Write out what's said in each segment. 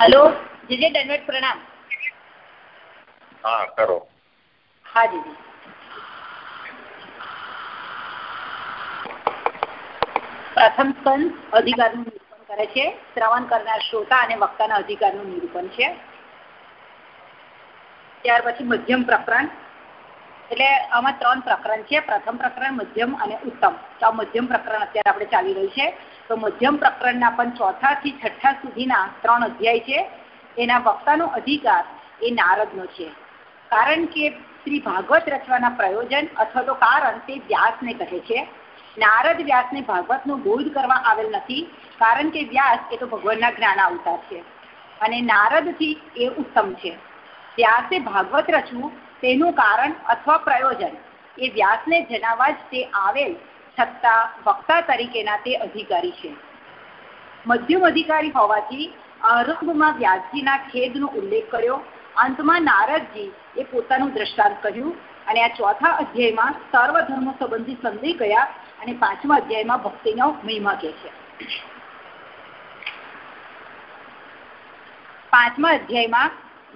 Hello GJ દંડવત પ્રણામ. હા કરો. હા જીજી. પ્રથમ સ્કંદ અધિકારનું નિરૂપણ કરે છે. શ્રવણ કરનાર શ્રોતા અને વક્તાના અધિકારનું નિરૂપણ છે. ત્યાર પછી મધ્યમ પ્રકરણ. એટલે આમાં ત્રણ પ્રકરણ છે. પ્રથમ પ્રકરણ મધ્યમ અને ઉત્તમ. તો આ મધ્યમ પ્રકરણ અત્યારે આપણે ચાલી રહ્યું છે. તો મધ્યમ પ્રકરણના પણ ચોથા થી છઠ્ઠા સુધીના ત્રણ અધ્યાય છે. એના વક્તાનો અધિકાર એ નારદનો છે. કારણ કે શ્રી ભાગવત રચવાના પ્રયોજન અથવા તો કારણ તે વ્યાસને કહે છે. નારદ વ્યાસને ભાગવતનો બોધ કરવા આવેલ નથી, કારણ કે વ્યાસ એ તો ભગવાનના જ્ઞાન અવતાર છે. અને નારદથી એ ઉત્તમ છે. વ્યાસે ભાગવત રચવું તેનું કારણ અથવા પ્રયોજન એ વ્યાસને જણાવવા જ તે આવેલ છતાં વક્તા તરીકેના તે અધિકારી છે. મધ્યમ અધિકારી હોવાથી આરંભમાં વ્યાસજીના ખેદનો ઉલ્લેખ કર્યો. અંતમાં નારદજી એ પોતાનું દ્રષ્ટાંત કહ્યું અને આ ચોથા અધ્યાયમાં સર્વધર્મ સંબંધી સંદેહ ગયા અને પાંચમા અધ્યાયમાં ભક્તિનો મહિમા કહે છે. પાંચમા અધ્યાયમાં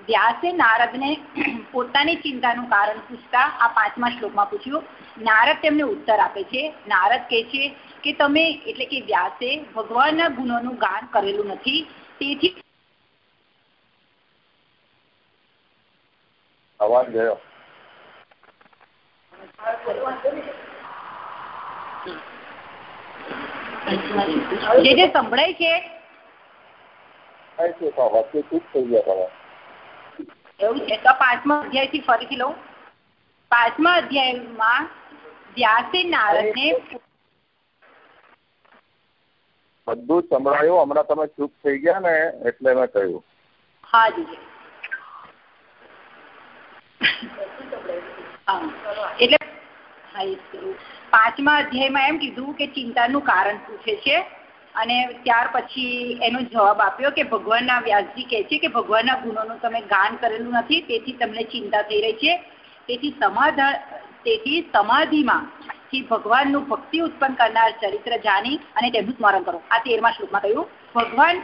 વ્યાસે નારદને પોતાની ચિંતાનું કારણ પૂછતા આ પાંચમા શ્લોકમાં પૂછ્યું નારદ તેમને ઉત્તર આપે છે. નારદ કહે છે કે તમે એટલે કે વ્યાસે ભગવાનના ગુણોનું ગાન કરેલું નથી. તેથી અવાજ ગયો. જે જે સંભળાય છે થઈ ગયા તમે. એવું છે. તો પાંચમા અધ્યાયથી ફરીથી લઉં. પાંચમા અધ્યાયમાં વ્યાસે બધું જ સંભળાયું. હમણાં તમે ચૂપ થઈ ગયા ને એટલે મેં કહ્યું. હા જી. એટલે પાંચમા અધ્યાયમાં એમ કીધું કે ચિંતાનું કારણ પૂછે છે. અને ત્યાર પછી એનો જવાબ આપ્યો કે ભગવાનના વ્યાસજી કહે છે કે ભગવાનના ગુણોનું તમે ગાન કરેલું નથી, તેથી તમને ચિંતા થઈ રહી છે. તેથી સમાધાન તેથી સમાધિમાં થી ભગવાનનું ભક્તિ ઉત્પન્ન કરનાર ચરિત્ર જાણી અને તેમનું સ્મરણ કરો. આ તેરમા શ્લોકમાં કહ્યું, ભગવાન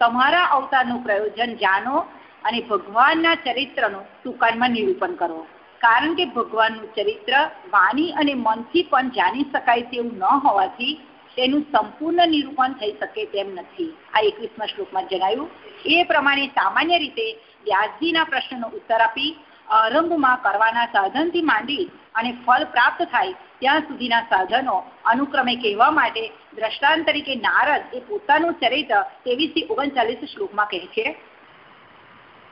તમારા અવતારનું પ્રયોજન જાણો અને ભગવાનના ચરિત્રનું ટૂંકાણમાં નિરૂપણ કરો. કારણ કે ભગવાનનું ચરિત્ર વાણી અને મનથી પણ જાણી શકાય તેવું ન હોવાથી તેનું સંપૂર્ણ નિરૂપણ થઈ શકે તેમ નથી. આ એકવીસમા શ્લોકમાં જણાવ્યું એ પ્રમાણે સામાન્ય રીતે વ્યાસજીના પ્રશ્નનો ઉત્તર આપી, આરંભમાં કરવાના સાધનથી માંડી અને ફળ પ્રાપ્ત થાય ત્યાં સુધીના સાધનો અનુક્રમે કહેવા માટે દ્રષ્ટાંત તરીકે નારદ એ પોતાનું ચરિત્ર ત્રેવીસથી ઓગણચાલીસ શ્લોકમાં કહે છે.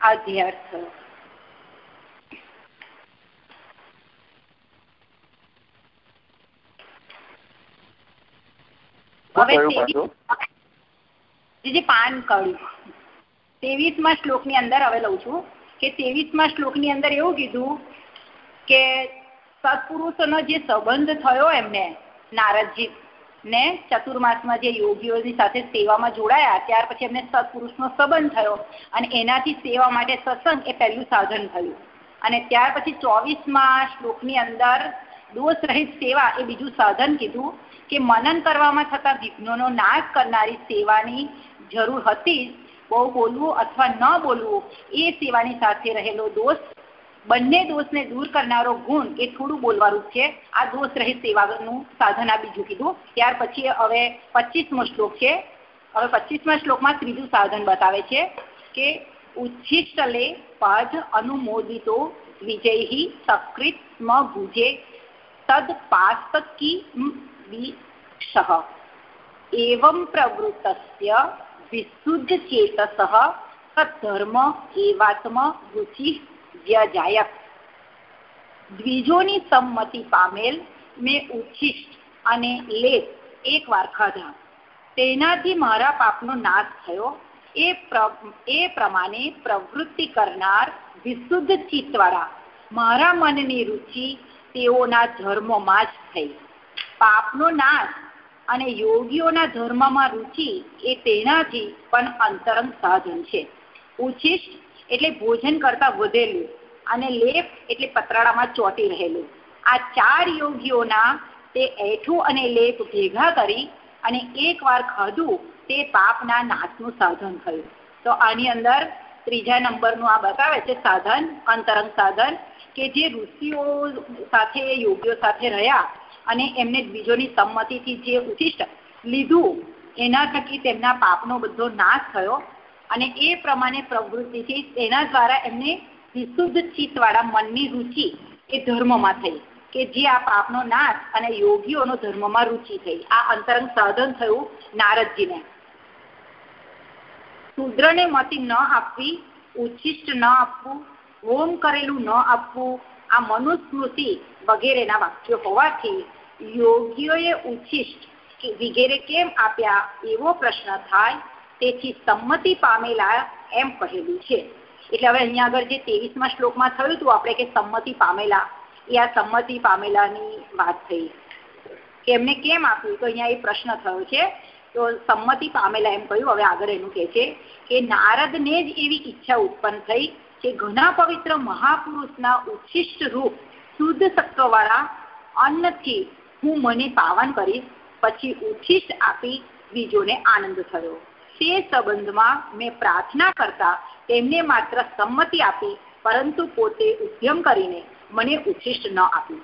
અધ્યર્થ હવે પાન કળ્યું ત્રેવીસમા શ્લોકની અંદર હવે લઉં છું કે ત્રેવીસમા શ્લોકની અંદર એવું કીધું કે સત્પુરુષોનો જે સંબંધ થયો એમને નારદજી ને ચતુર્માસમાં જે યોગીઓની સાથે સેવામાં જોડાયા ત્યાર પછી એમને સત્પુરુષનો સંબંધ થયો અને એનાથી સેવા માટે સત્સંગ એ પહેલું સાધન થયું. અને ત્યાર પછી ચોવીસમાં શ્લોકની અંદર દોષ રહિત સેવા એ બીજું સાધન કીધું કે મનન કરવામાં થતા વિઘ્નોનો નાશ કરનારી સેવાની જરૂર હતી, બહુ બોલવું અથવા ન બોલવું, એ સેવાની સાથે રહેલો દોષ, બંને દોષને દૂર કરનારો ગુણ એ થોડું બોલવાનું છે. આ દોષ રહી સેવાનું સાધન આ બીજું કીધું. ત્યાર પછી હવે પચીસમો શ્લોક છે. હવે પચીસમા શ્લોકમાં ત્રીજું સાધન બતાવે છે કે ઉચ્છિષ્ટલે પદ અનુમોદિતો વિજય સકૃત ભુજે તદ પાસ્તકી વિષ એવં પ્રવૃત્તસ્ય વિશુદ્ધ तद्धर्म એવાત્મ રુચિ વ્યજાયક દ્વિજોની સંમતિ પામેલ મેં ઉચ્છિષ્ટ અને લેપ એક વાર ખાધા તેનાથી મારા પાપનો નાશ થયો એ એ પ્રમાણે પ્રવૃત્તિ કરનાર વિશુદ્ધ ચિત્તવાળા મારા મનની રુચિ તેઓના ધર્મમાં જ થઈ પાપનો નાશ અને યોગીઓના ધર્મમાં રુચિ એ તેનાથી પણ અંતરંગ સાધન છે. ઉચ્છિષ્ટ એટલે ભોજન કરતા વધેલું અને લેપ એટલે પતરાળામાં ચોટી રહેલું. આ ચાર યોગીઓના તે એઠું અને લેપ ભેગા કરી અને એકવાર ખાધું તે પાપના નાશનું સાધન થયું. તો આની અંદર ત્રીજા નંબરનું આ બતાવે છે સાધન, અંતરંગ સાધન કે જે ઋષિઓ સાથે, યોગીઓ સાથે રહ્યા અને એમને બીજોની સંમતિથી જે ઉચ્ચિષ્ટ લીધું, એના થકી તેમના પાપનો બધો નાશ થયો અને એ પ્રમાણે પ્રવૃત્તિથી એના દ્વારા એમને વિશુદ્ધ ચિત્તવાળા મનની રુચિ એ ધર્મમાં થઈ કે જે આ પાપનો નાશ અને યોગીઓનો ધર્મમાં રુચિ થઈ. આ અંતરંગ સાધન થયું નારદજીને. શુદ્રને મતિ ન આપવી ઉચ્છિષ્ટ ન આપવું હોમ કરેલું ન આપવું, આ મનુસ્મૃતિ વગેરેના વાક્યો હોવાથી યોગીઓએ ઉચ્છિષ્ટ વગેરે કેમ આપ્યા એવો પ્રશ્ન થાય તેથી સંમતિ પામેલા એમ કહેલું છે. એટલે હવે અહીંયા આગળ જે ત્રેવીસમાં શ્લોકમાં થયું હતું, આપણે કે સંમતિ પામેલા. એ આ સંમતિ પામેલાની વાત થઈ. કે એમને કેમ આપ્યું? તો અહીંયા એ પ્રશ્ન થયો છે. તો સંમતિ પામેલા એમ કહ્યું. હવે આગળ એનું કહે છે કે નારદને જ એવી ઈચ્છા ઉત્પન્ન થઈ કે ઘણા પવિત્ર મહાપુરુષના ઉચ્છિષ્ટ રૂપ શુદ્ધ સત્વવાળા અન્નથી હું મને પાવન કરીશ, પછી ઉચ્છિષ્ટ આપી બીજોને આનંદ થયો. તે સંબંધમાં મેં પ્રાર્થના કરતા તેમને માત્ર સંમતિ આપી, પરંતુ પોતે ઉદ્યમ કરીને મને ઉચ્છિષ્ટ ન આપ્યું.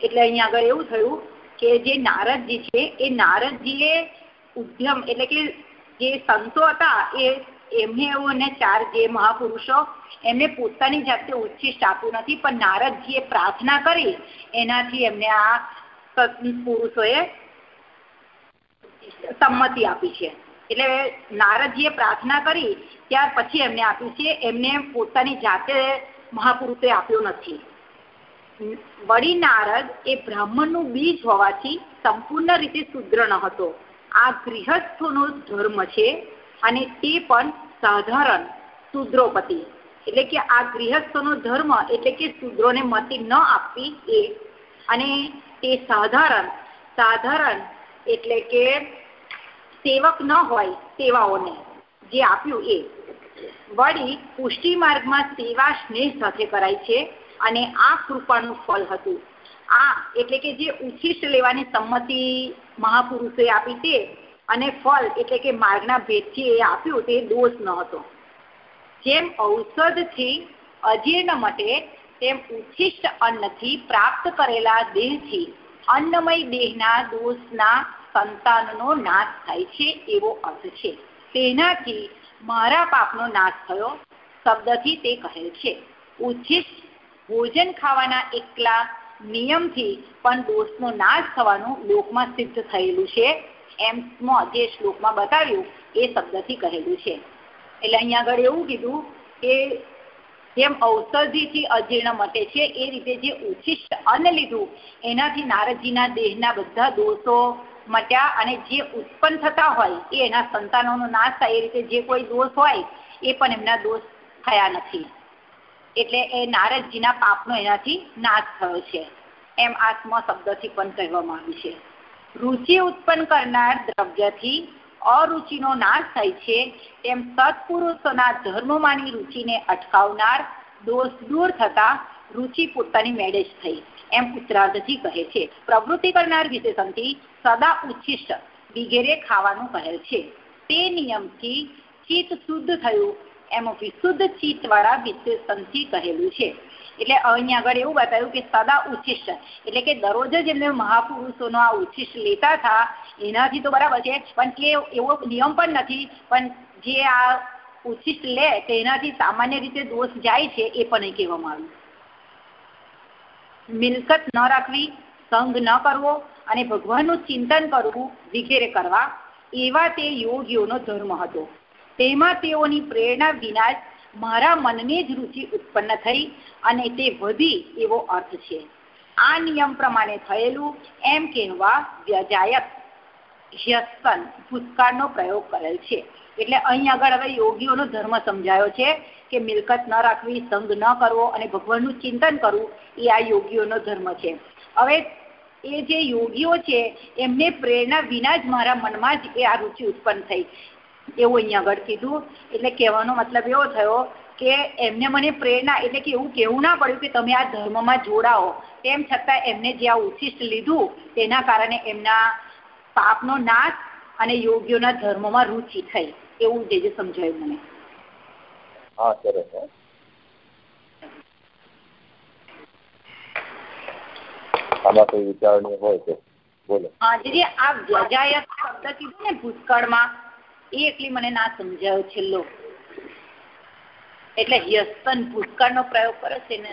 એટલે અહીંયા આગળ એવું થયું કે જે નારદજી છે, એ નારદજીએ ઉદ્યમ એટલે કે જે સંતો હતા, એ એમને એવું ચાર જે મહાપુરુષો એમને પોતાની જાતે ઉચ્છિષ્ટ આપ્યું નથી, પણ નારદજીએ પ્રાર્થના કરી, એનાથી એમને આ પુરુષોએ સંમતિ આપી છે. એટલે નારદજીએ પ્રાર્થના કરી, ત્યાર પછી એમને આપ્યું છે. એમને પોતાની જાતે મહાપુરુષે આપ્યો નથી. વળી નારદ એ બ્રાહ્મણનું બીજ હોવાથી સંપૂર્ણ રીતે શુદ્ર ન હતો. આ ગૃહસ્થોનો ધર્મ છે અને તે પણ સાધારણ શુદ્રોપતિ. એટલે કે આ ગૃહસ્થોનો ધર્મ એટલે કે શુદ્રોને મતિ ન આપવી એ અને તે સાધારણ સાધારણ એટલે કે સેવક ન હોય સેવાઓને, જે આપ્યું એ. વળી પુષ્ટિ માર્ગમાં સેવા સ્નેહ સાથે કરાય છે અને આ કૃપાનું ફળ હતું. આ એટલે કે જે ઉચ્છિષ્ટ લેવાની સંમતિ મહાપુરુષોએ આપી તે અને ફળ એટલે કે માર્ગના ભેદથી એ આપ્યું તે દોષ ન હતો. જેમ ઔષધથી અજીર્ણ મટે તેમ ઉચ્છિષ્ટ અન્નથી પ્રાપ્ત કરેલા દેહથી અન્નમય દેહના દોષના સંતાનનો નાશ થાય છે એવો અર્થ છે. તેનાથી મારા પાપનો નાશ થયો શબ્દથી તે કહે છે. ઉચ્છિષ્ટ ભોજન ખાવાના એકલા નિયમથી પણ દોષનો નાશ થવાનું લોકમાં સિદ્ધ થયેલું છે. એમ જે શ્લોકમાં બતાવ્યું એ શબ્દથી કહેલું છે. એટલે અહીંયા આગળ એવું કીધું કે જેમ ઔષધિથી અજીર્ણ મટે છે, એ રીતે જે ઉચ્છિષ્ટ અન્ન લીધું, એનાથી નારદજીના દેહના બધા દોષો મટ્યા અને જે ઉત્પન્ન થતા હોય, એ એના સંતાનોનો નાશ થાય. એ રીતે જે કોઈ દોષ હોય, એ પણ એમના દોષ થયા નથી. એટલે એ નારદજીના પાપનો એનાથી નાશ થયો છે. એમ આત્મ શબ્દથી પણ કહેવામાં આવ્યું છે. રુચિ ઉત્પન્ન કરનાર દ્રવ્યથી અરુચિનો નાશ થાય છે, તેમ સત્પુરુષોના ધર્મમાંની રુચિને અટકાવનાર દોષ દૂર થતા રુચિ પોતાની મેળે જ થઈ. એમ ઉત્તરાર્ધથી કહે છે. પ્રવૃત્તિ કરનાર વિશેષણથી સદા ઉચ્છિષ્ટ વિગેરે ખાવાનું કહે છે. તે નિયમથી ચિત્ત શુદ્ધ થયું એમ વિશુદ્ધ ચિત્તવાળા વિશેષણથી કહેલું છે. એટલે અહીંયા આગળ એવું બતાવ્યું કે સદા ઉચ્છિષ્ટ, એટલે કે દરરોજ જ એમને મહાપુરુષોનો આ ઉચ્છિષ્ટ લેતા હતા. એનાથી તો બરાબર છે, પણ કે એવો નિયમ પણ નથી, પણ જે આ ઉચ્છિષ્ટ લે તેનાથી સામાન્ય રીતે દોષ જાય છે એ પણ કહેવામાં આવ્યું. મિલકત ન રાખવી, સંગ ન કરવો અને ભગવાનનું ચિંતન કરવું વગેરે કરવા, એવા તે યોગીઓનો ધર્મ હતો. તેમાં તેઓની પ્રેરણા વિના મારા મનને જ રુચિ ઉત્પન્ન થઈ અને તે વધી એવો અર્થ છે. આ નિયમ પ્રમાણે થયેલું એમ કહેવા વ્યજાયત, હ્યસ્તન ભૂતકાળનો પ્રયોગ કરેલ છે. એટલે અહીં આગળ હવે યોગીઓનો ધર્મ સમજાયો છે કે મિલકત ન રાખવી, સંગ ન કરવો અને ભગવાનનું ચિંતન કરવું એ આ યોગીઓનો ધર્મ છે. હવે એ જે યોગીઓ છે, એમને પ્રેરણા વિના જ મારા મનમાં જ એ આ રુચિ ઉત્પન્ન થઈ. એવું અહીંયા આગળ કીધું. એટલે કહેવાનો મતલબ એવો થયો કે એમને મને પ્રેરણા એટલે કે એવું કહેવું ના પડ્યું કે તમે આ ધર્મમાં જોડાઓ. તેમ છતાં એમને જે આ ઉચ્છિષ્ટ લીધું, તેના કારણે એમના પાપનો નાશ અને યોગ્યોના ધર્મમાં રુચિ થઈ એવું જે જે સમજાયું મને. હા સરસ આમાં કોઈ વિચારણી હોય તો બોલો. હા જે આ વ્યજાયત શબ્દ કીધું ને ભૂતકાળમાં એ એટલી મને ના સમજાયો છેલ્લો. એટલે યસ્તન ભૂતકાળનો પ્રયોગ કરે છે ને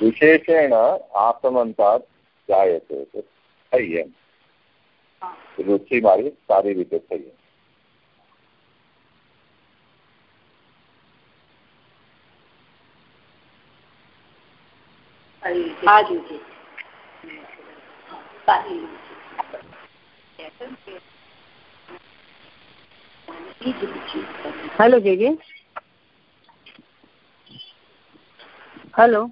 વિશેષેણ આસમંતાત જાયતે થઈ એમ. રુચિ મારી સારી રીતે થઈ હેલો જેજે. હેલો.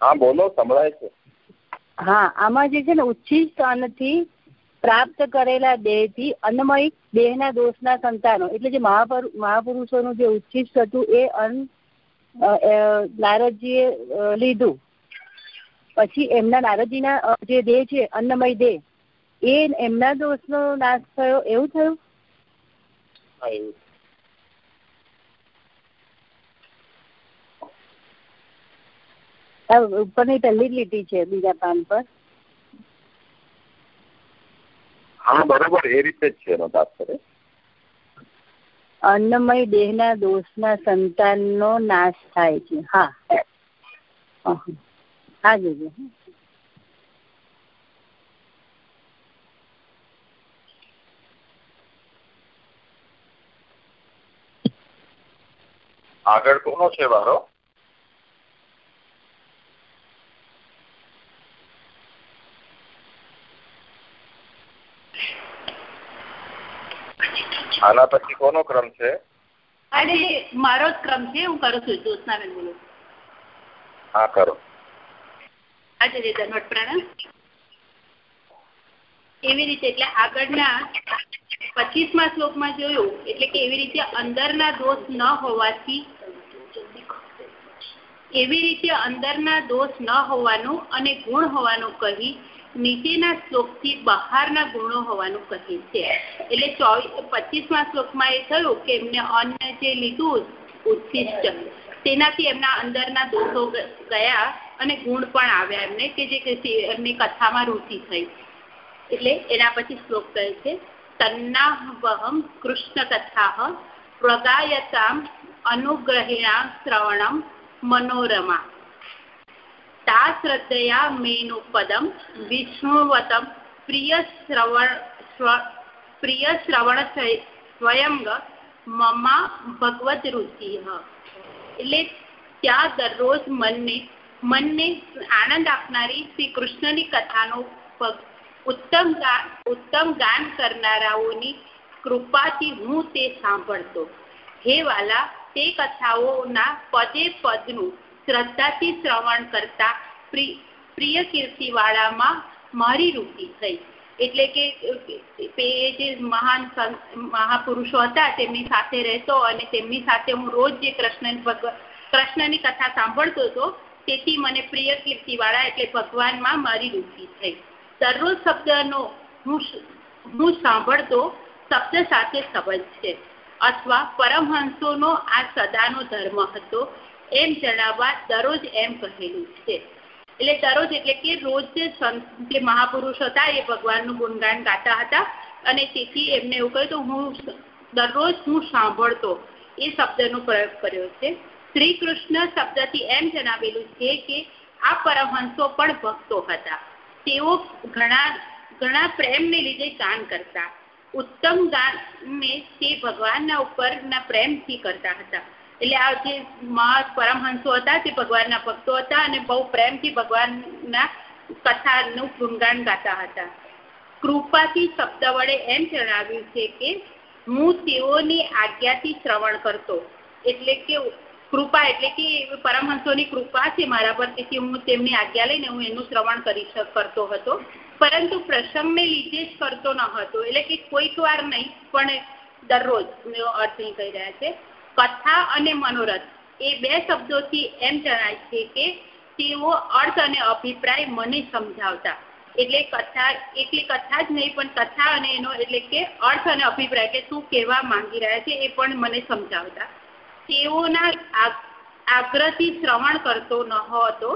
હા બોલો સંભળાય છે. હા આમાં જે છે ને ઉચ્છિષ્ટ અન્નથી પ્રાપ્ત કરેલા દેહથી અન્નમય દેહના દોષના સંતાનો. એટલે જે મહાપુરુષોનું જે ઉચ્છિષ્ટ હતું એ અન્ન નારદજીએ લીધું. પછી એમના નારદજી ના જે દેહ છે અન્નમય દેહ એ એમના દોષ નો નાશ થયો. એવું થયું હા એવું ઉપરની પહેલી લીટી છે બીજા પાન પર. હા બરોબર એ રીતે જ છે એનો તાત્પર્ય અન્નમય દેહના દોષના સંતાનનો નાશ થાય છે. હા. હા જોજો. આગળ કોનો છે વારો? આના પછી કોનો ક્રમ છે? અને મારો જ ક્રમ છે હું કરું છું. જ્યોત્સનાબેન બોલું. હા કરો. આજે દંડવત પ્રાણાયામ એવી રીતે એટલે આગળના પચીસમા શ્લોકમાં જોયું એટલે કે એવી રીતે અંદરના દોષ ન હોવાથી એવી રીતે અંદરના દોષ ન હોવાનું અને ગુણ હોવાનું કહી નીચેના શ્લોકથી બહારના ગુણો હોવાનું કહે છે. એટલે ચોવીસ પચીસમા શ્લોકમાં એ થયું કે એમને અન્ન જે લીધું ઉત્સિષ્ટ. તેનાથી એમના અંદરના દોષો ગયા અને ગુણ પણ આવ્યા એમને કે જે એમની કથામાં રુચિ થઈ. એટલે એના પછી શ્લોક કહે છે તન્નાવહમ કૃષ્ણ કથા પ્રગાયતામ અનુગ્રહિણા શ્રવણમ મનોરમા. તા શ્રદ્ધયા મેનુપદમ વિષ્ણુવતમ પ્રિય શ્રવણ પ્રિય શ્રવણ સ્વયંગ મમા ભગવત રુચિ એટલે ત્યાં દરરોજ મનને મનને આનંદ આપનારી શ્રી કૃષ્ણની કથાનો ઉત્તમ ઉત્તમ ગાન કરનારાઓની કૃપાથી હું તે સાંભળતો હે વાલા તે કથાઓના પદે પદનું શ્રદ્ધાથી શ્રવણ કરતા પ્રિય કીર્તિવાળામાં મારી રૂપિ થઈ. એટલે કે જે મહાન મહાપુરુષો હતા, તેમની સાથે રહેતો અને તેમની સાથે હું રોજ જે કૃષ્ણ કૃષ્ણની કથા સાંભળતો હતો, તેથી મને પ્રિય કીર્તિવાળા એટલે ભગવાનમાં મારી રૂપિ થઈ. દરરોજ શબ્દનો હું હું સાંભળતો શબ્દ સાથે સંબંધ છે. અથવા પરમહંસોનો આ સદાનો ધર્મ હતો એમ જણાવવા દરરોજ એમ કહેલું છે. એટલે દરરોજ એટલે કે રોજ જે મહાપુરુષ હતા એ ભગવાનનું ગુણગાન ગાતા હતા અને તેથી એમને એવું કહ્યું તો હું દરરોજ હું સાંભળતો એ શબ્દનો પ્રયોગ કર્યો છે. શ્રી કૃષ્ણ શબ્દથી એમ જણાવેલું છે કે આ પરમહંસો પણ ભક્તો હતા. તેઓ ઘણા ઘણા પ્રેમને લીધે ગાન કરતા. ઉત્તમ ગાનને તે ભગવાનના ઉપરના પ્રેમથી કરતા હતા. એટલે આ જે મહત પરમહંસો હતા, તે ભગવાનના ભક્તો હતા અને બહુ પ્રેમથી ભગવાનના કથાનું ગુણગાન ગાતા હતા. કૃપાથી શબ્દ વડે એમ જણાવ્યું છે કે, હું તેઓની આજ્ઞાથી શ્રવણ કરતો. એટલે કે કૃપા એટલે કે પરમહંસોની કૃપા છે મારા પર તેથી હું તેમની આજ્ઞા લઈને હું એનું શ્રવણ કરી કરતો હતો. પરંતુ પ્રસંગને લીધે જ કરતો ન હતો. એટલે કે કોઈક વાર નહીં, પણ દરરોજ અર્થ કહી રહ્યા છે. કથા અને મનોરથ. એ બે શબ્દોથી એમ જણાય છે કે તેઓ અર્થ અને અભિપ્રાય મને સમજાવતા. એટલે કથા એકલી કથા જ નહીં, પણ કથા અને એનો એટલે કે અર્થ અને અભિપ્રાય કે શું કહેવા માંગી રહ્યા છે એ પણ મને સમજાવતા. તેઓના આગ્રહથી શ્રવણ કરતો ન હતો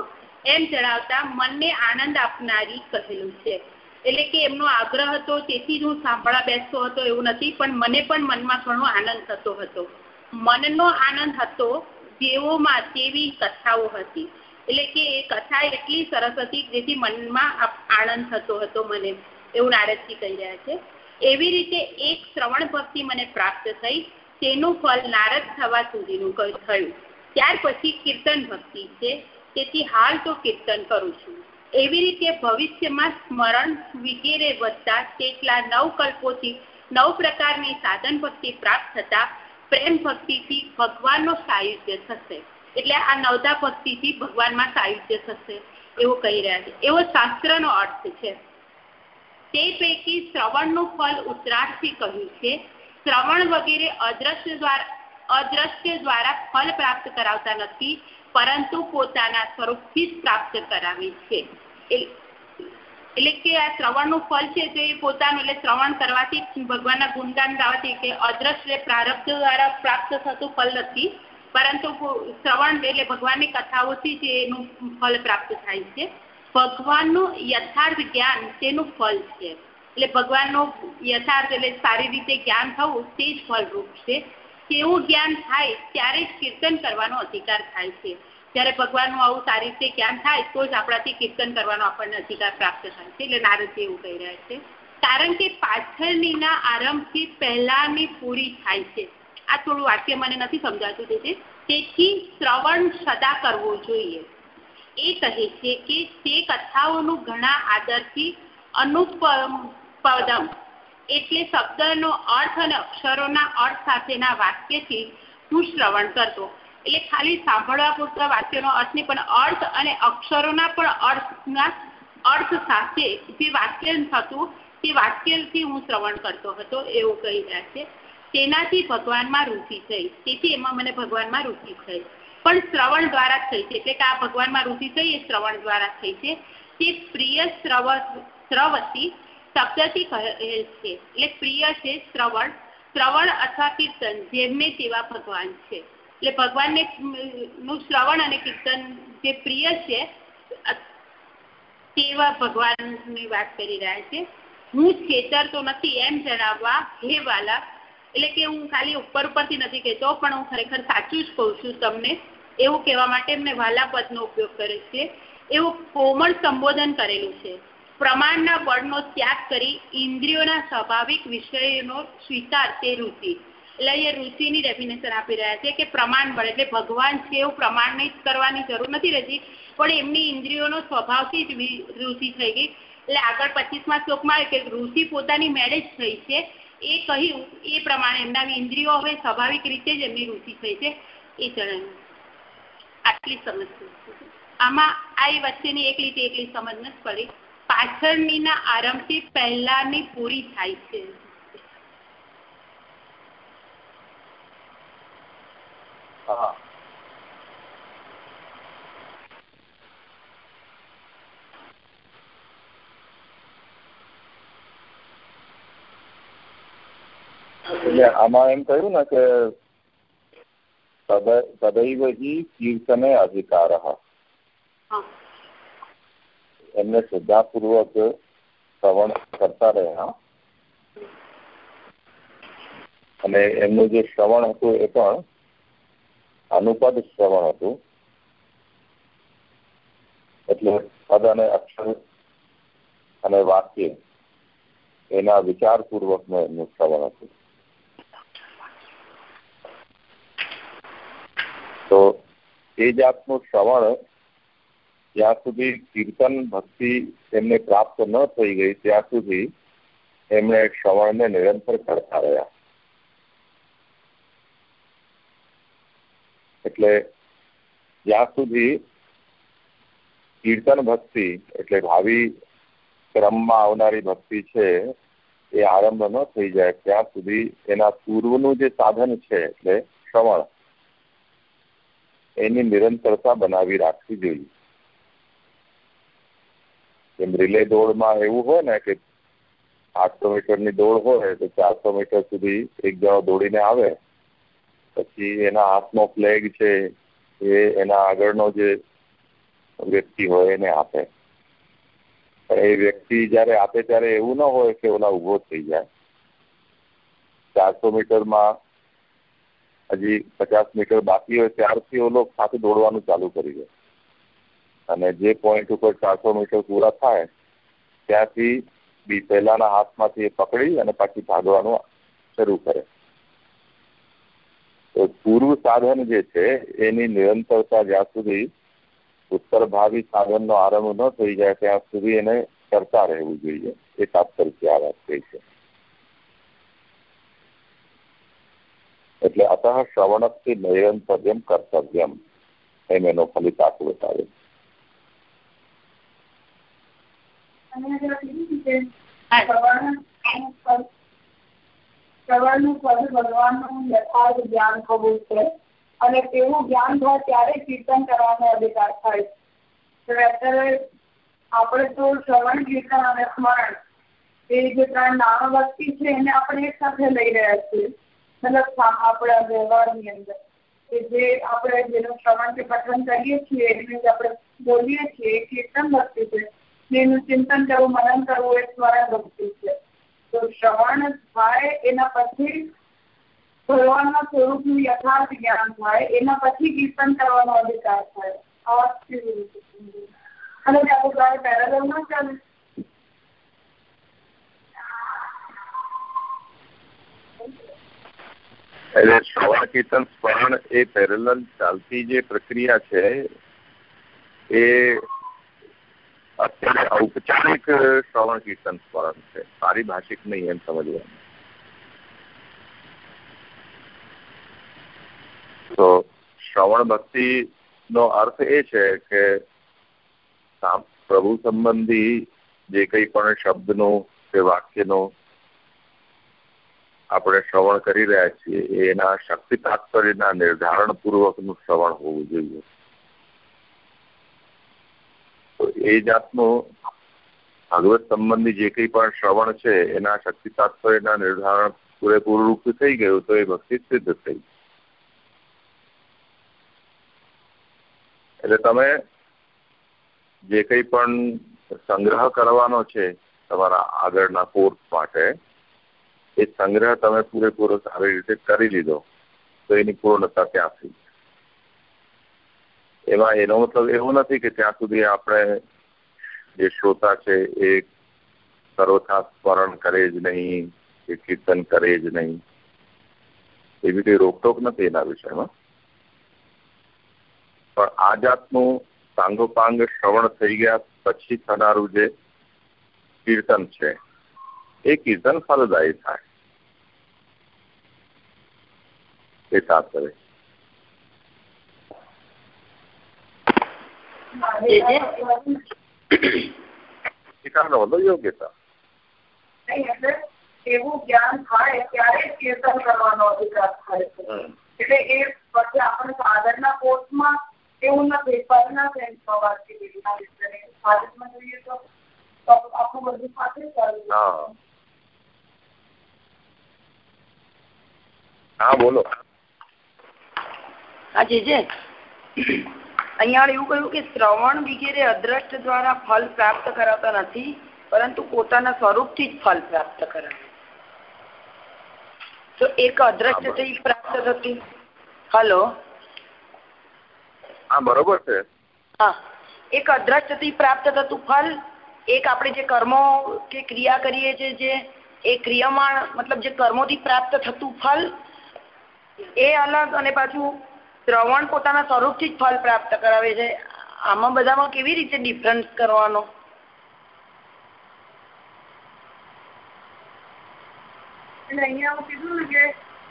એમ જણાવતા મનને આનંદ આપનારી કહેલું છે. એટલે કે એમનો આગ્રહ હતો, તેથી જ હું સાંભળવા બેસતો હતો એવું નથી, પણ મને પણ મનમાં ઘણો આનંદ થતો હતો. મનનો આનંદ હતો, જેઓમાં તેવી કથાઓ હતી. એટલે કે એ કથા એટલી સરસ હતી જેથી મનમાં આનંદ થતો હતો મને, એવું નારદજી કહી રહ્યા છે. એવી રીતે એક શ્રવણ ભક્તિ મને પ્રાપ્ત થઈ, તેનું ફળ નારદ થવા સુધીનું થયું. ત્યાર પછી કીર્તન ભક્તિ છે, તેથી હાલ તો કીર્તન કરું છું. એવી રીતે ભવિષ્યમાં સ્મરણ વિગેરે વધતા તેટલા નવ કલ્પોથી નવ પ્રકારની સાધન ભક્તિ પ્રાપ્ત થતા પ્રેમ ભક્તિથી ભગવાનનો સાયુજ્ય થશે. એટલે આ નવધા ભક્તિથી ભગવાનમાં સાયુજ્ય થશે એવું કહી રહ્યા છે. એવો શાસ્ત્રનો અર્થ છે. તે પૈકી શ્રવણનું ફળ ઉત્તરાર્થથી કહ્યું છે. શ્રવણ વગેરે અદ્રશ્ય દ્વારા અદ્રશ્ય દ્વારા ફળ પ્રાપ્ત કરાવતા નથી, પરંતુ પોતાના સ્વરૂપથી જ પ્રાપ્ત કરાવે છે. એટલે કે આ શ્રવણનું ફળ છે તે પોતાનું, એટલે શ્રવણ કરવાથી ભગવાનના ગુણગાન ગાવાથી કે અદ્રશ્ય પ્રારબ્ધ દ્વારા પ્રાપ્ત થતું ફળ નથી. પરંતુ શ્રવણ એટલે ભગવાનની કથાઓથી જ એનું ફળ પ્રાપ્ત થાય છે. ભગવાનનું યથાર્થ જ્ઞાન તેનું ફળ છે. એટલે ભગવાનનું યથાર્થ એટલે સારી રીતે જ્ઞાન થવું તે જ ફળરૂપ છે. તેવું જ્ઞાન થાય ત્યારે જ કીર્તન કરવાનો અધિકાર થાય છે. જ્યારે ભગવાનનું આવું સારી રીતે જ્ઞાન થાય, તો જ આપણાથી કીર્તન કરવાનો આપણને અધિકાર પ્રાપ્ત થાય છે. એટલે નારદજી એવું કહી રહ્યા છે. કારણ કે પાછળનીના આરંભથી પહેલાની પૂરી થાય છે. આ થોડું વાક્ય મને નથી સમજાતું તેથી તેથી શ્રવણ સદા કરવું જોઈએ. એ કહે છે કે તે કથાઓનું ઘણા આદરથી અનુપદમ એટલે શબ્દનો અર્થ અને અક્ષરોના અર્થ સાથેના વાક્યથી હું શ્રવણ કરતો. એટલે ખાલી સાંભળવા પૂરતા વાક્યનો અર્થ નહીં, પણ અર્થ અને અક્ષરોના પણ અર્થના અર્થ સાથે જે વાક્ય થતું તે વાક્યથી હું શ્રવણ કરતો હતો, એવું કહી રહ્યા છે. તેનાથી ભગવાનમાં રુચિ થઈ. તેથી એમાં મને ભગવાનમાં રુચિ થઈ. પણ શ્રવણ દ્વારા થઈ છે. એટલે કે આ ભગવાનમાં રુચિ થઈ એ શ્રવણ દ્વારા થઈ છે. તે પ્રિય શ્રવ, શ્રવતી શબ્દથી કહેલ છે. એટલે પ્રિય છે શ્રવણ. શ્રવણ અથવા કીર્તન જેમને તેવા ભગવાન છે. એટલે ભગવાનને નું શ્રવણ અને કીર્તન જે પ્રિય છે, તેવા ભગવાનની વાત કરી રહ્યા છે. હું છેતરતો નથી એમ જણાવવા, હે વાલા, એટલે કે હું ખાલી ઉપર ઉપરથી નથી કહેતો, પણ હું ખરેખર સાચું જ કહું છું તમને. એવું કહેવા માટે મેં વાલા પદનો ઉપયોગ કર્યો છે. એવું કોમળ સંબોધન કરેલું છે. પ્રમાણના બળનો ત્યાગ કરી ઇન્દ્રિયોના સ્વાભાવિક વિષયનો સ્વીકાર તે રુચિ એટલે એ રુચિની ડેફિનેશન આપી રહ્યા છે કે પ્રમાણ બળ, એટલે ભગવાન છે એવું પ્રમાણની કરવાની જરૂર નથી રહેતી, પણ એમની ઇન્દ્રિયોનો સ્વભાવથી જ રુચિ થઈ ગઈ. એટલે આગળ પચીસમાં શ્લોકમાં કે ઋષિ પોતાની મેળે જ થઈ છે, એ કહ્યું એ પ્રમાણે એમના ઇન્દ્રિયો હવે સ્વાભાવિક રીતે જ એમની રુચિ થઈ છે, એ જણાવ્યું આટલી સમજ. આમાં આ વચ્ચેની એક રીતે એકલી સમજ નથી પડી. પાછળનીના આરંભથી પહેલાની પૂરી થાય છે. એટલે આમાં એમ કહ્યું ને કે સદૈવ હિ કીર્તને અધિકાર. એમને શ્રદ્ધાપૂર્વક શ્રવણ કરતા રહ્યા. અને એમનું જે શ્રવણ હતું એ પણ અનુપદ શ્રવણ હતું. એટલે પદ અને અક્ષર અને વાક્ય એના વિચારપૂર્વકનું એમનું શ્રવણ હતું. તો એ જાતનું શ્રવણ જ્યાં સુધી કીર્તન ભક્તિ એમને પ્રાપ્ત ન થઈ ગઈ, ત્યાં સુધી એમણે શ્રવણને નિરંતર કરતા રહ્યા. એટલે જ્યાં સુધી કીર્તન ભક્તિ, એટલે ભાવિ ક્રમમાં આવનારી ભક્તિ છે, એ આરંભ ન થઈ જાય, ત્યાં સુધી એના પૂર્વનું જે સાધન છે, એટલે શ્રવણ, એની નિરંતરતા બનાવી રાખવી જોઈએ. એમ રિલે દોડમાં એવું હોય ને કે આઠસો મીટરની દોડ હોય, તો ચારસો મીટર સુધી એક જણો દોડીને આવે પછી એના હાથનો ફ્લેગ છે, એ એના આગળનો જે વ્યક્તિ હોય એને આપે. એ વ્યક્તિ જયારે આપે ત્યારે એવું ન હોય કે ઓલા ઊભો થઈ જાય. ચારસો મીટરમાં હજી પચાસ મીટર બાકી હોય ત્યારથી ઓલો સાથે દોડવાનું ચાલુ કરી દે. અને જે પોઈન્ટ ઉપર ચારસો મીટર પૂરા થાય, ત્યાંથી બી પહેલાના હાથમાંથી એ પકડી અને પાછી ભાગવાનું શરૂ કરે. પૂર્વ સાધન જે છે, એની નિરંતરતા જ્યાં સુધી ઉત્તર ભાવી સાધનનો આરંભ ન થઈ જાય, ત્યાં સુધી એને કરતા રહેવું જોઈએ. એ તાત્પર્ય આ વાત કહી છે. એટલે અતઃ શ્રવણથી નૈરંતર્યમ કર્તવ્યમ એમ એનો ફલિતાર્થ બતાવે સવારનું પદ ભગવાનનું યથાર્થ જ્ઞાન થવું છે. અને તેવું જ્ઞાન થાય ત્યારે કીર્તન કરવાનો અધિકાર થાય અત્યારે આપણે તો શ્રવણ, કીર્તન અને સ્મરણ એ જે ત્રણ નાનો વસ્તી છે એને આપણે એક સાથે લઈ રહ્યા છીએ. મતલબ આપણા વ્યવહારની અંદર. કે જે આપણે જેનું શ્રવણ કે પઠન કરીએ છીએ, એને આપણે બોલીએ છીએ એ કીર્તન ભક્તિ છે. એનું ચિંતન કરવું, મનન કરવું એ સ્મરણ ભક્તિ છે. તો શ્રવણ થાય એના પછી ભગવાનના સ્વરૂપનું યથાર્થ જ્ઞાન થાય, એના પછી કીર્તન કરવાનો અધિકાર થાય. એટલે શ્રવણ, કીર્તન, સ્મરણ એ પેરેલલ ચાલતી જે પ્રક્રિયા છે, એ અત્યારે ઔપચારિક શ્રવણ કીર્તન સ્મરણ છે. પારિભાષિક નહીં એમ સમજવાનું. તો શ્રવણ ભક્તિ નો અર્થ એ છે કે પ્રભુ સંબંધી જે કંઈ પણ શબ્દનો કે વાક્યનો આપણે શ્રવણ કરી રહ્યા છીએ, એના શક્તિ તાત્પર્યના નિર્ધારણ પૂર્વકનું શ્રવણ હોવું જોઈએ તો એ જાતનું ભાગવત સંબંધી જે કંઈ પણ શ્રવણ છે, એના શક્તિ તાત્પર્યના નિર્ધારણ પૂરેપૂરું રૂપ થઈ ગયું, તો એ ભક્તિ સિદ્ધ થઈ એટલે તમે જે કંઈ પણ સંગ્રહ કરવાનો છે, તમારા આગળના કોર્સ માટે, એ સંગ્રહ તમે પૂરેપૂરો સારી રીતે કરી લીધો, તો એની પૂર્ણતા ત્યાંથી એમાં એનો મતલબ એવો નથી કે ત્યાં સુધી આપણે જે શ્રોતા છે એ સર્વથા સ્મરણ કરે જ નહીં કે કીર્તન કરે જ નહીં. એવી કોઈ રોકટોક નથી એના વિષયમાં પણ આ જાતનું સાંગોપાંગ શ્રવણ થઈ ગયા પછી થનારું જે કીર્તન છે, એ કીર્તન ફલદાયી થાય. એ તાત્પર્ય શિખાનો યોગ્યતા એવું જ્ઞાન થાય ત્યારે કીર્તન કરવાનો અધિકાર થાય છે એટલે એ પછી આપણે આગળના કોર્સમાં એવું નથી પરના સેન્સમાં વાત કરી ભારતમાં જોઈએ તો આખું બધું સાથે ચાલુ હા બોલો હા જે અહીંયા એવું કહ્યું કે શ્રવણ વગેરે અદ્રષ્ટ દ્વારા ફલ પ્રાપ્ત કરાવતા નથી પરંતુ પોતાના સ્વરૂપથી જ ફલ પ્રાપ્ત કરાવે તો એક અદ્રષ્ટથી પ્રાપ્ત થતી. હલો. હા બરોબર છે. હા. એક અદ્રષ્ટથી પ્રાપ્ત થતું ફલ એક આપણે જે કર્મો કે ક્રિયા કરીએ છીએ જે એ ક્રિયામાં મતલબ જે કર્મોથી પ્રાપ્ત થતું ફલ એ અલગ અને પાછું શ્રવણ પોતાના સ્વરૂપથી જ ફળ પ્રાપ્ત કરાવે છે. આમાં બધામાં કેવી રીતે ડિફરન્સ કરવાનો? અહીંયા કીધું કે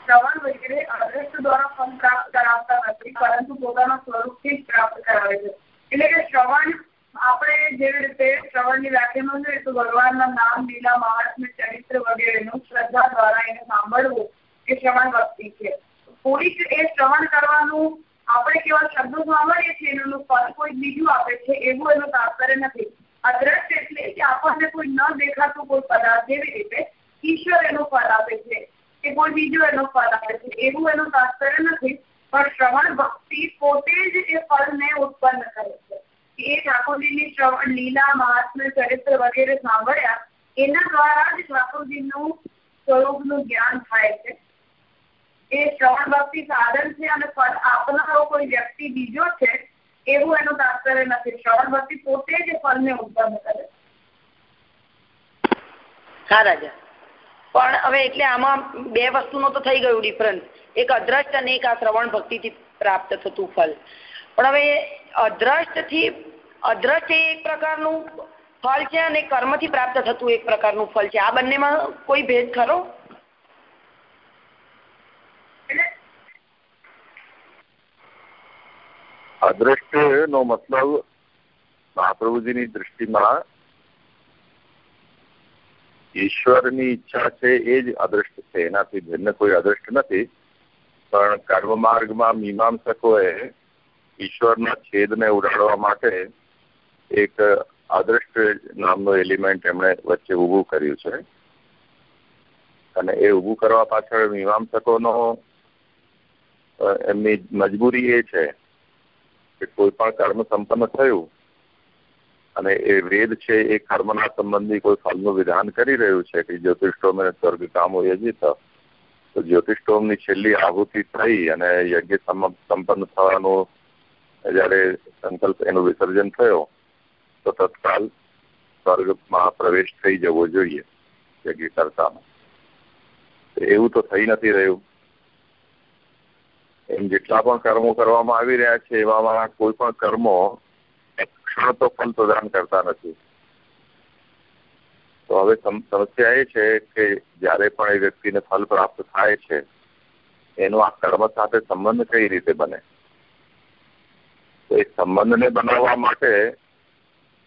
શ્રવણ દ્વારા ફળ પ્રાપ્ત કરાવતા નથી, પરંતુ પોતાના સ્વરૂપથી જ પ્રાપ્ત કરાવે છે. એટલે કે શ્રવણ, આપણે જેવી રીતે શ્રવણની વ્યાખ્યામાં જોઈએ તો ભગવાનના નામ, લીલા, મહાત્મ્ય, ચરિત્ર વગેરેનું શ્રદ્ધા દ્વારા એને સાંભળવું એ શ્રવણ ભક્તિ છે. થોડીક એ શ્રવણ કરવાનું આપણે કેવા શબ્દો સાંભળીએ છીએ એનું ફળ કોઈ બીજું આપે છે, એવું એનું તાત્પર્ય નથી. અદ્રશ્ય એટલે આપણને કોઈ ન દેખાતું કોઈ પદાર્થ જેવી રીતે ઈશ્વર એનું ફળ આપે છે કે કોઈ બીજું એનું ફળ આપે છે, એવું એનું તાત્પર્ય નથી, પણ શ્રવણ ભક્તિ પોતે જ એ ફળને ઉત્પન્ન કરે છે. એ ઠાકોરજીની શ્રવણ લીલા મહાત્મ્ય ચરિત્ર વગેરે સાંભળ્યા, એના દ્વારા જ ઠાકોરજીનું સ્વરૂપનું જ્ઞાન થાય છે. એ શ્રવણ ભક્તિ સાધન છે અને ફળ આપનારો કોઈ વ્યક્તિ બીજો છે, એવું એનું તાત્પર્ય નથી. શ્રવણ ભક્તિ પોતે જ ફળને ઉત્પન્ન કરે હા, રાજા. પણ હવે એટલે આમાં બે વસ્તુનો તો થઈ ગયું ડિફરન્સ એક અદ્રષ્ટ અને એક આ શ્રવણ ભક્તિથી પ્રાપ્ત થતું ફળ. પણ હવે અદ્રષ્ટથી, અદ્રષ્ટ એક પ્રકારનું ફળ છે અને કર્મથી પ્રાપ્ત થતું એક પ્રકારનું ફળ છે. આ બંનેમાં કોઈ ભેદ ખરો? અદ્રષ્ટ નો મતલબ મહાપ્રભુજીની દ્રષ્ટિમાં ઈશ્વરની ઈચ્છા છે એ જ અદ્રશ્ય છે એનાથી ભિન્ન કોઈ અદ્રશ્ય નથી પણ કર્મ માર્ગમાં મીમાંસકોએ ઈશ્વરના છેદને ઉડાડવા માટે એક અદ્રશ્ય નામનો એલિમેન્ટ એમણે વચ્ચે ઊભું કર્યું છે. અને એ ઊભું કરવા પાછળ મીમાંસકોનો એમની મજબૂરી એ છે કે કોઈ પણ કર્મ સંપન્ન થયું અને એ વેદ છે, એ કર્મના સંબંધી કોઈ ફળનું વિધાન કરી રહ્યું છે કે જ્યોતિષોમે સ્વર્ગ કામો યજિત, તો જ્યોતિષ્ટોમની છેલ્લી આહુતિ થઈ અને યજ્ઞ સંપન્ન થવાનું જયારે સંકલ્પ એનું વિસર્જન થયો, તો તત્કાલ સ્વર્ગમાં પ્રવેશ થઈ જવો જોઈએ યજ્ઞ કરતામાં એવું તો થઈ નથી રહ્યું. એમ જેટલા પણ કર્મો કરવામાં આવી રહ્યા છે, એવામાં કોઈ પણ કર્મો ક્ષણ તો ફલ પ્રદાન કરતા નથી. તો હવે સમસ્યા એ છે કે જ્યારે પણ એ વ્યક્તિને ફલ પ્રાપ્ત થાય છે, એનો આ કર્મ સાથે સંબંધ કઈ રીતે બને? તો એ સંબંધને બનાવવા માટે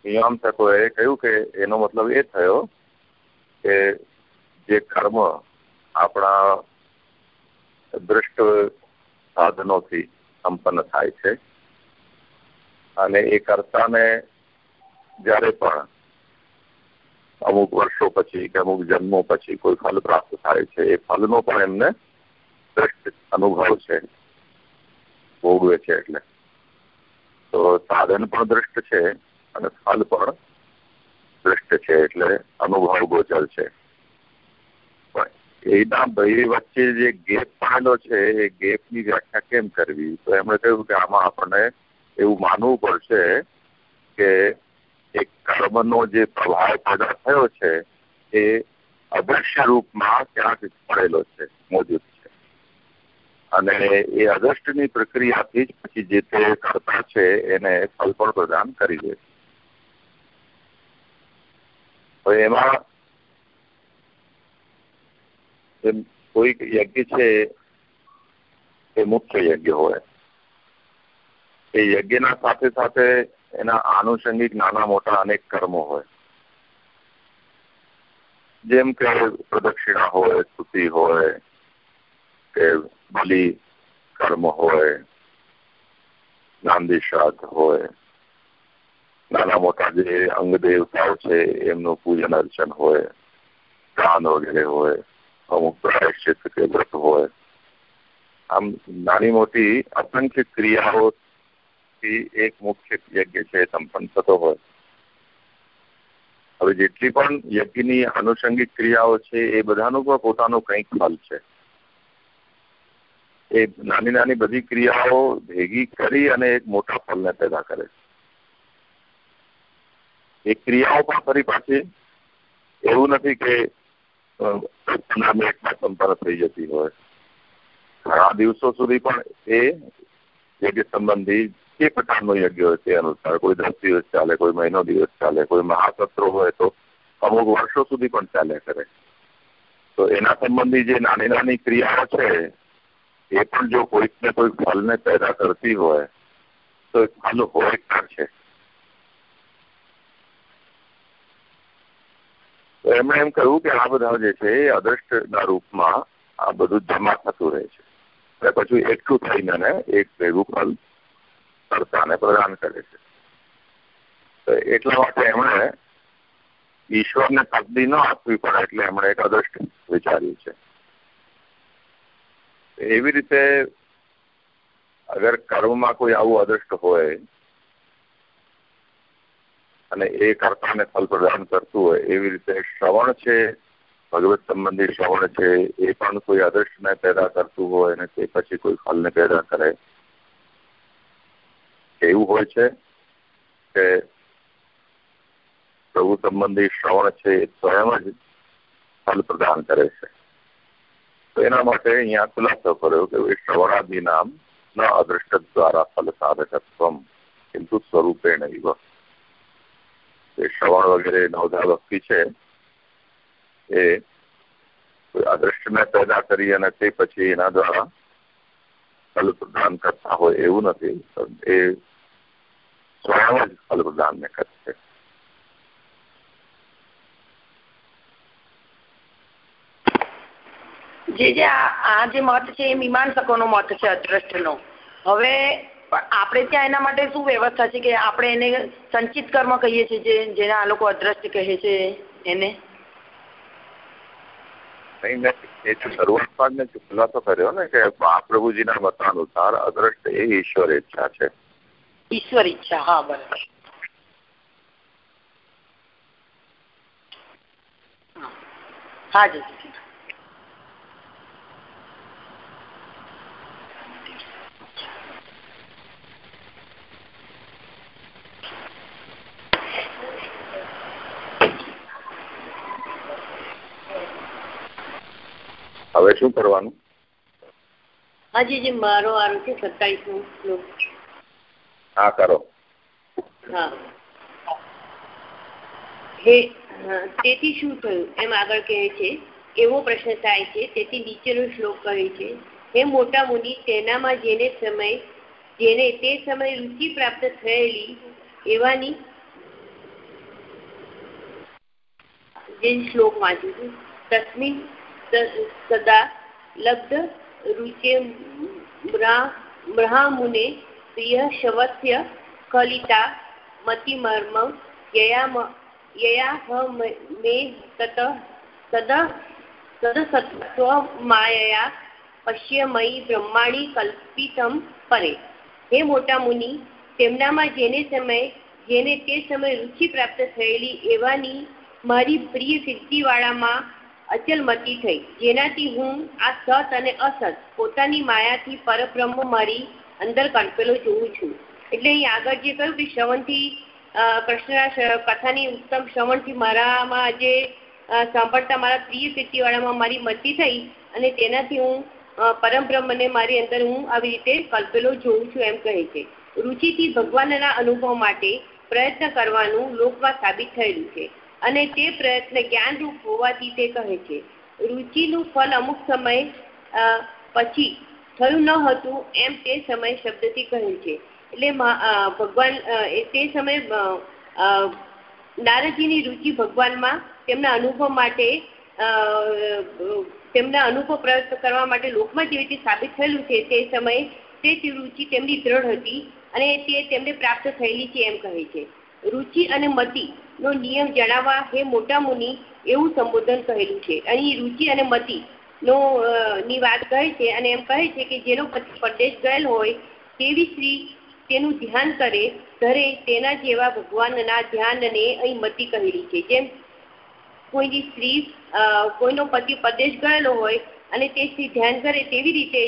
મીમાંસકોએ કહ્યું કે એનો મતલબ એ થયો કે જે કર્મ આપણા દૃષ્ટ સાધનોથી સંપન્ન થાય છે. અને એ કર્તાને જ્યારે પણ અમુક વર્ષો પછી કે અમુક જન્મો પછી કોઈ ફલ પ્રાપ્ત થાય છે, એ ફલનો પણ એમને દ્રષ્ટ અનુભવ છે. ભોગવે છે એટલે. તો સાધન પણ દ્રષ્ટ છે અને ફલ પણ દ્રષ્ટ છે એટલે અનુભવ ગોચર છે. એના બે વચ્ચે જે ગેપ પડેલો છે, એ ગેપની વ્યાખ્યા કેમ કરવી? તો એમણે કહ્યું કે આમાં આપણને એવું માનવું પડશે કે એક કર્મનો જે પ્રભાવ પેદા થયો છે, એ અદ્રશ્ય રૂપમાં ક્યાંક પડેલો છે, મોજૂદ છે. અને એ અદૃષ્ટની પ્રક્રિયાથી જ પછી જે તે કરતા છે, એને ફલ પણ પ્રદાન કરી દે છે. એમાં કોઈક યજ્ઞ છે એ મુખ્ય યજ્ઞ હોય. એ યજ્ઞના સાથે સાથે એના આનુષંગિક નાના મોટા અનેક કર્મો હોય. જેમ કે પ્રદક્ષિણા હોય, સ્તુતિ હોય, કે બલિ કર્મ હોય નાંદી શ્રાદ્ધ હોય. નાના મોટા જે અંગ દેવતાઓ છે, એમનું પૂજન અર્ચન હોય, દાન વગેરે હોય. અમુક પ્રાયશ્ચિત કે વ્રત હોય. આમ નાની મોટી અસંખ્ય ક્રિયાઓથી એક મુખ્ય યજ્ઞ છે, સંપન્ન થતો હોય. હવે જેટલી પણ યજ્ઞની આનુષંગિક ક્રિયાઓ છે, એ બધાનું પણ પોતાનું કંઈક ફલ છે. એ નાની નાની બધી ક્રિયાઓ ભેગી કરી અને એક મોટા ફલને પેદા કરે છે. એ ક્રિયાઓ પણ ફરી પાછી એવું નથી કે સંપન્ન થઈ જતી હોય. ઘણા દિવસો સુધી પણ એ યજ્ઞ સંબંધી જે પ્રકારનો યજ્ઞ હોય તે અનુસાર, કોઈ દસ દિવસ ચાલે, કોઈ મહિનો દિવસ ચાલે, કોઈ મહાસત્રો હોય તો અમુક વર્ષો સુધી પણ ચાલ્યા કરે. તો એના સંબંધી જે નાની નાની ક્રિયાઓ છે, એ પણ જો કોઈક ને કોઈ ફલને પેદા કરતી હોય, તો એ ફલ હોય છે. તો એમણે એમ કહ્યું કે આ બધા જે છે એ અદ્રષ્ટના રૂપમાં આ બધું જમા થતું રહે છે. અને પછી એકઠું થઈને એક ભેગું કર્તાને પ્રદાન કરે છે. તો એટલા માટે એમણે ઈશ્વરને તકદી ન આપવી પડે એટલે એમણે એક અદ્રષ્ટ વિચાર્યું છે. એવી રીતે અગર કર્મમાં કોઈ આવું અદ્રષ્ટ હોય અને એ કર્તાને ફલ પ્રદાન કરતું હોય એવી રીતે શ્રવણ છે, ભગવત સંબંધી શ્રવણ છે, એ પણ કોઈ અદૃષ્ટને પેદા કરતું હોય અને તે પછી કોઈ ફલને પેદા કરે. એવું હોય છે કે પ્રભુ સંબંધી શ્રવણ છે એ સ્વયં જ ફલ પ્રદાન કરે છે. તો એના માટે અહીંયા ખુલાસો કર્યો કે શ્રવણાદિ નામ ન અદૃષ્ટ દ્વારા ફલ સાધકત્વ કિંતુ સ્વરૂપે નૈવ એ શ્રવણ વગેરે નવધા ભક્તિ છે, એ અદૃષ્ટને પેદા કરી અને તે પછી એના દ્વારા ફલ પ્રદાન કરતા હોય એવું નથી. એ સ્વયં જ ફલ પ્રદાનને કરશે જે જે આ જે મત છે એ મીમાંસકોનો મત છે અદ્રષ્ટનો. હવે આપણે ત્યાં એના માટે શું વ્યવસ્થા છે કે આપણે એને સંચિત કર્મ કહીએ છીએ જે જેને આ લોકો અદ્રષ્ટ કહે છે એને નહીં એ તો શરૂઆતમાં જ મેં ખુલાસો કર્યો ને કે મહાપ્રભુજીના મતાનુસાર અદ્રશ્ય એ ઈશ્વર ઈચ્છા છે ઈશ્વર ઈચ્છા હા બરાબર હા જી હવે શું કરવાનું? હાજી જી મારો આરો છે સત્તાવીસમો શ્લોક. હા કરો. હા. હે તેથી શું થયું? એમ આગળ કહે છે એવો પ્રશ્ન થાય છે તેથી નીચેનો શ્લોક કહે છે હે મોટા મુનિ તેનામાં જેને સમય જેને તે સમય રુચિ પ્રાપ્ત થયેલી એવાની જે શ્લોક વાંચું છું તસ્મિન સદા લબ્ધ રુચિ મ્રહામુને પ્રિય શવસ્ય કલિતા મતિમર્મ યયા યયા મે તત તદ તદસત્વમાયયા પશ્યમયી બ્રહ્માણી કલ્પિતમ પરે. હે મોટા મુનિ, તેમનામાં જેને સમય, જેને તે સમય રુચિ પ્રાપ્ત થયેલી એવાની મારી પ્રિય સિદ્ધિવાળામાં અચલમતી થઈ. જેનાથી હું આ સત અને અસત પોતાની માયાથી પરબ્રહ્મ મારી અંદર કલ્પેલો જોઉં છું. એટલે અહીં આગળ જે કહ્યું કે શ્રવણથી કૃષ્ણના કથાની ઉત્તમ શ્રવણથી મારામાં જે સાંભળતા મારા પ્રિય સિદ્ધિવાળામાં મારી મતિ થઈ અને તેનાથી હું પરમ બ્રહ્મને મારી અંદર હું આવી રીતે કલ્પેલો જોઉં છું એમ કહે છે. રુચિથી ભગવાનના અનુભવ માટે પ્રયત્ન કરવાનું લોકમાં સાબિત થયેલું છે. અને તે પ્રયત્ન જ્ઞાનરૂપ હોવાથી તે કહે છે, રુચિનું ફલ અમુક સમય પછી થયું ન હતું એમ તે સમય શબ્દથી કહે છે. એટલે ભગવાન તે સમયે નારદજીની રુચિ ભગવાનમાં તેમના અનુભવ માટે તેમના અનુભવ પ્રયત્ન કરવા માટે લોકમાં જેવી રીતે સાબિત થયેલું છે તે સમયે તે રુચિ તેમની દ્રઢ હતી અને તે તેમને પ્રાપ્ત થયેલી છે એમ કહે છે. રુચિ અને મતિ નો નિયમ જણાવવા હે મોટા મુનિ એવું સંબોધન કહેલું છે. અહીં રુચિ અને મતિ નો ની વાત કહે છે અને એમ કહે છે કે જેનો પરદેશ ગયેલ હોય તેવી સ્ત્રી તેનું ધ્યાન કરે, ધરે તેના જેવા ભગવાનના ધ્યાનને અહીં મતિ કહેલી છે. જેમ કોઈની સ્ત્રી કોઈનો પતિ પરદેશ ગયેલો હોય અને તે સ્ત્રી ધ્યાન કરે તેવી રીતે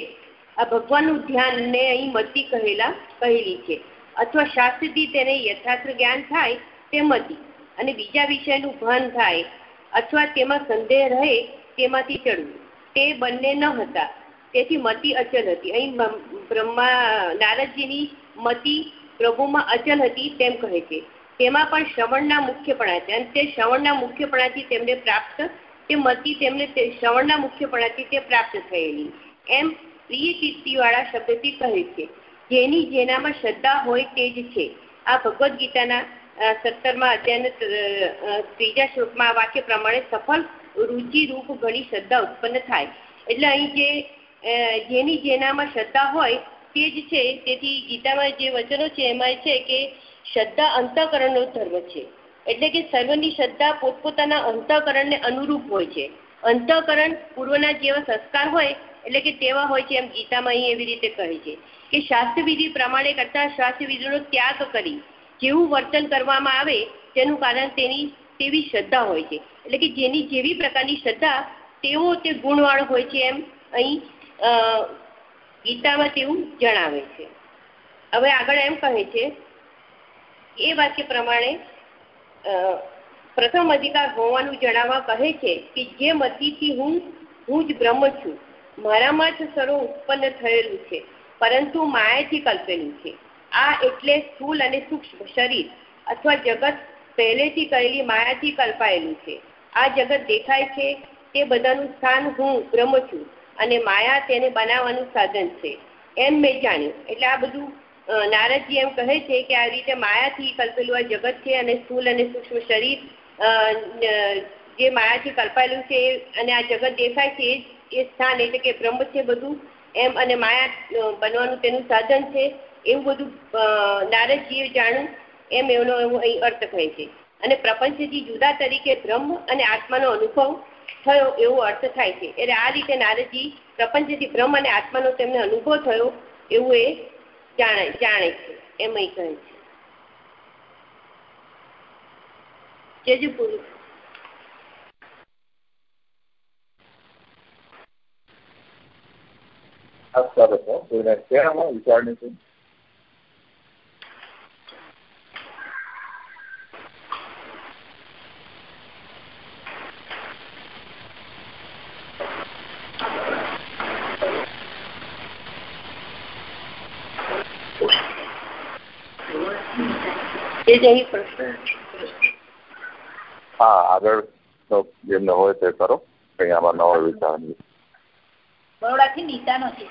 આ ભગવાનનું ધ્યાનને અહીં મતિ કહેલા, કહેલી છે. અથવા શાસ્ત્રથી તેને યથાર્થ જ્ઞાન થાય તે મતિ. અને બીજા વિષયનું ભાન થાય અથવા તેમાં સંદેહ રહે તેમાંથી ચડવું. તે બંને ન હતા. તેથી મતિ અચલ હતી. અહીં બ્રહ્મા નારદજીની મતિ પ્રભુમાં અચલ હતી તેમ કહે છે. તેમાં પણ શ્રવણના મુખ્યપણા છે. અને તે શ્રવણના મુખ્યપણાથી તેમને પ્રાપ્ત, તે મતિ તેમને શ્રવણના મુખ્યપણાથી તે પ્રાપ્ત થયેલી. એમ પ્રિય કીર્તિવાળા શબ્દથી કહે છે. જેની જેનામાં શ્રદ્ધા હોય તે જ છે. આ ભગવદ્ ગીતાના સત્તરમાં અધ્યાયના ત્રીજા શ્લોકમાં વાક્ય પ્રમાણે સફળ રુચિ રૂપ ઘણી શ્રદ્ધા ઉત્પન્ન થાય. એટલે અહીં જે જેની જેનામાં શ્રદ્ધા હોય તે જ છે. તેથી ગીતામાં જે વચનો છે એમાં છે કે શ્રદ્ધા અંતઃકરણનો ધર્મ છે. એટલે કે સર્વની શ્રદ્ધા પોતપોતાના અંતઃકરણને અનુરૂપ હોય છે. અંતઃકરણ પૂર્વના જેવા સંસ્કાર હોય, એટલે કે તેવા હોય છે એમ ગીતામાં અહીં એવી રીતે કહે છે. કે શાસ્ત્રવિધિ પ્રમાણે કરતા શાસ્ત્રવિધિનો ત્યાગ કરી જેવું વર્તન કરવામાં આવે તેનું કારણ તેની, તેવી શ્રદ્ધા હોય છે. એટલે કે જેની, જેવી પ્રકારની શ્રદ્ધા તેવો તે ગુણવાળો હોય છે એમ અહીં ગીતામાં તેવું જણાવે છે. હવે આગળ એમ કહે છે, એ વાક્ય પ્રમાણે પ્રથમ અધિકાર હોવાનું જણાવવા કહે છે કે જે મતીથી હું હું જ બ્રહ્મ છું. મારામાં જ સર્વ ઉત્પન્ન થયેલું છે, પરંતુ માયાથી કલ્પેલું છે. આ એટલે સ્થૂલ અને સૂક્ષ્મ શરીર અથવા જગત પહેલેથી કરેલી માયાથી કલ્પાયેલું છે. આ જગત દેખાય છે, તે બધાનું સ્થાન હું, બ્રહ્મ છું અને માયા તેને બનાવવાનું સાધન છે. એમ મેં જાણ્યું. એટલે આ બધું નારદજી એમ કહે છે કે આ રીતે માયાથી કલ્પેલું આ જગત છે અને સ્થૂલ અને સૂક્ષ્મ શરીર જે માયાથી કલ્પાયેલું છે અને આ જગત દેખાય છે એ સ્થાન એટલે કે બ્રહ્મ છે બધું. એમ અને માયા બનવાનું તેનું સાધન છે. એવું બધું નારદજીએ જાણ્યું, એમ એનો એવો અહીં અર્થ કહે છે. અને પ્રપંચથી જુદા તરીકે બ્રહ્મ અને આત્માનો અનુભવ થયો એવો અર્થ થાય છે. એટલે આ રીતે નારદજી પ્રપંચથી બ્રહ્મ અને આત્માનો તેમને અનુભવ થયો એવું એ જાણે જાણે છે, એમ અહીં કહે છે. જેજુ પૂરું સરસ કોઈને છે વિચારણી છે. હા આગળ જેમને હોય તે કરો. કઈ આમાં નવો વિચાર બરોડાથી નીતા નથી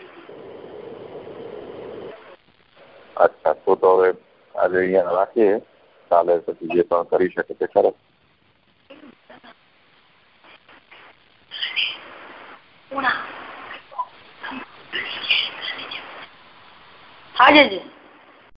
અચ્છા તો તો હવે આજે અહીંયા રાખીએ. કાલે પછી જે પણ કરી શકે તે કરે. હા જી